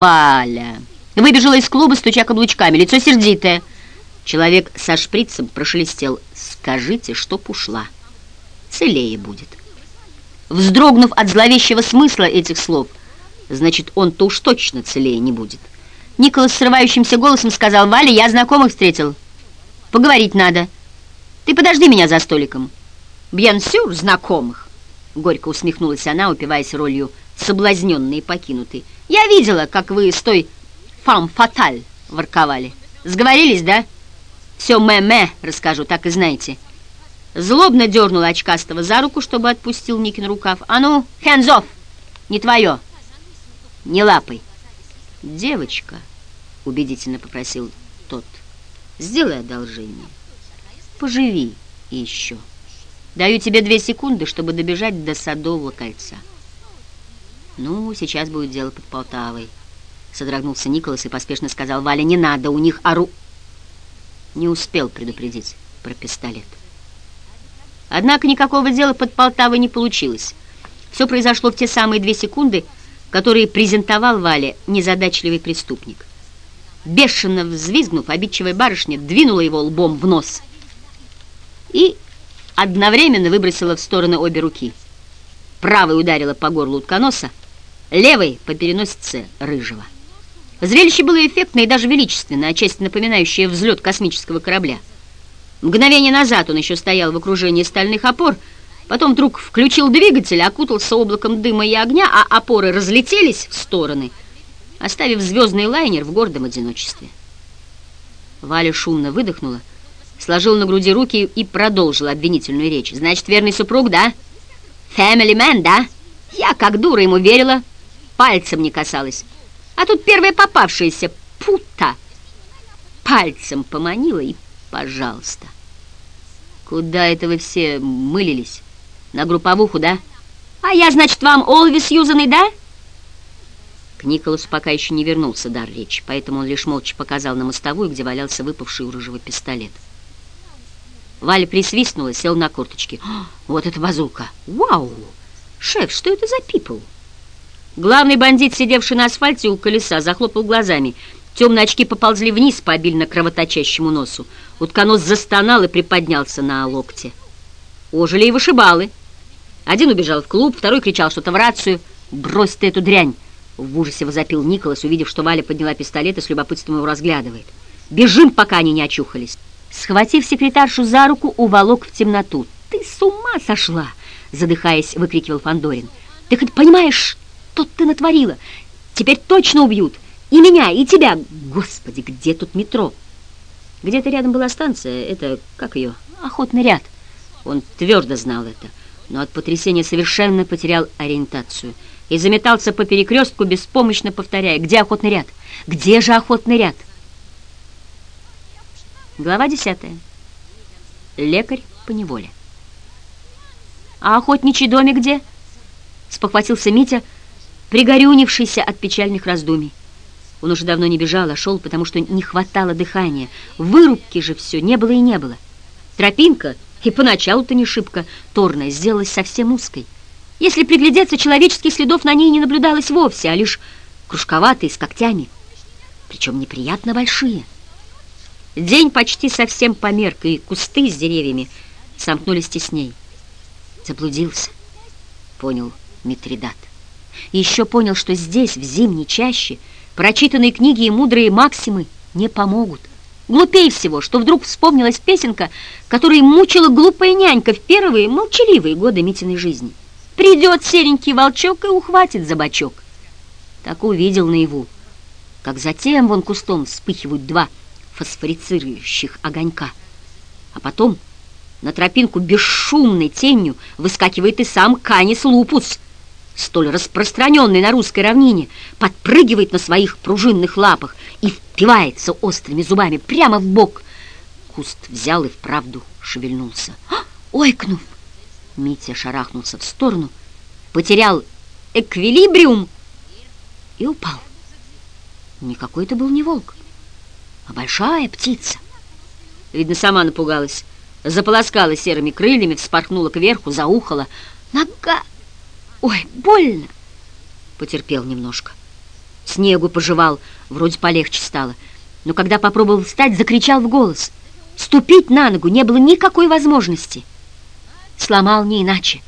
Валя выбежала из клуба, стуча каблучками, лицо сердитое. Человек со шприцем прошелестел. «Скажите, чтоб ушла. Целее будет». Вздрогнув от зловещего смысла этих слов, значит, он-то уж точно целее не будет. Николас срывающимся голосом сказал, «Валя, я знакомых встретил. Поговорить надо. Ты подожди меня за столиком». «Бьен сюр, знакомых!» Горько усмехнулась она, упиваясь ролью соблазненной и покинутой. Я видела, как вы с той фам фаталь ворковали. Сговорились, да? Все мэ-мэ расскажу, так и знаете. Злобно дернула очкастого за руку, чтобы отпустил Никин рукав. А ну, хэнзов! Не твое! Не лапай! Девочка, убедительно попросил тот, сделай одолжение. Поживи еще. Даю тебе две секунды, чтобы добежать до Садового кольца. «Ну, сейчас будет дело под Полтавой», — содрогнулся Николас и поспешно сказал, «Валя, не надо, у них ору...» Не успел предупредить про пистолет. Однако никакого дела под Полтавой не получилось. Все произошло в те самые две секунды, которые презентовал Вале незадачливый преступник. Бешено взвизгнув, обидчивая барышня двинула его лбом в нос и одновременно выбросила в стороны обе руки. Правой ударила по горлу утконоса, левой по переносице рыжего. Зрелище было эффектное и даже величественное, отчасти напоминающее взлет космического корабля. Мгновение назад он еще стоял в окружении стальных опор, потом вдруг включил двигатель, окутался облаком дыма и огня, а опоры разлетелись в стороны, оставив звездный лайнер в гордом одиночестве. Валя шумно выдохнула, сложил на груди руки и продолжил обвинительную речь. «Значит, верный супруг, да? Family man, да? Я, как дура, ему верила» пальцем не касалась. А тут первая попавшаяся пута пальцем поманила и пожалуйста. Куда это вы все мылились? На групповуху, да? А я, значит, вам Олвис юзанный, да? К Николасу пока еще не вернулся дар речи, поэтому он лишь молча показал на мостовую, где валялся выпавший у пистолет. Валя присвистнула, сел на корточки. «Вот это базука! Вау! Шеф, что это за пипл?» Главный бандит, сидевший на асфальте у колеса, захлопал глазами. Темные очки поползли вниз по обильно кровоточащему носу. Утконос застонал и приподнялся на локте. Ожили и вышибалы. Один убежал в клуб, второй кричал что-то в рацию. «Брось ты эту дрянь!» В ужасе возопил Николас, увидев, что Валя подняла пистолет и с любопытством его разглядывает. «Бежим, пока они не очухались!» Схватив секретаршу за руку, уволок в темноту. «Ты с ума сошла!» Задыхаясь, выкрикивал Фандорин. «Ты хоть понимаешь, что ты натворила? Теперь точно убьют. И меня, и тебя. Господи, где тут метро? Где-то рядом была станция. Это, как ее, охотный ряд. Он твердо знал это, но от потрясения совершенно потерял ориентацию и заметался по перекрестку, беспомощно повторяя, где охотный ряд? Где же охотный ряд? Глава десятая. Лекарь по неволе. «А охотничий домик где?» — спохватился Митя, — пригорюнившийся от печальных раздумий. Он уже давно не бежал, а шел, потому что не хватало дыхания. Вырубки же все не было и не было. Тропинка, и поначалу-то не шибко, торная, сделалась совсем узкой. Если приглядеться, человеческих следов на ней не наблюдалось вовсе, а лишь кружковатые, с когтями, причем неприятно большие. День почти совсем померк, и кусты с деревьями сомкнулись тесней. Заблудился, понял Митридат. И еще понял, что здесь, в зимней чаще, прочитанные книги и мудрые максимы не помогут. Глупее всего, что вдруг вспомнилась песенка, которая мучила глупая нянька в первые молчаливые годы Митиной жизни. Придет серенький волчок и ухватит за бочок. Так увидел наяву, как затем вон кустом вспыхивают два фосфорицирующих огонька. А потом на тропинку бесшумной тенью выскакивает и сам Канис Лупус — столь распространенный на русской равнине, подпрыгивает на своих пружинных лапах и впивается острыми зубами прямо в бок. Куст взял и вправду шевельнулся. А! Ойкнув, Митя шарахнулся в сторону, потерял эквилибриум и упал. Никакой это был не волк, а большая птица. Видно, сама напугалась, заполоскала серыми крыльями, вспорхнула кверху, заухала. Нога! Ой, больно! Потерпел немножко. Снегу пожевал, вроде полегче стало. Но когда попробовал встать, закричал в голос. Ступить на ногу не было никакой возможности. Сломал не иначе.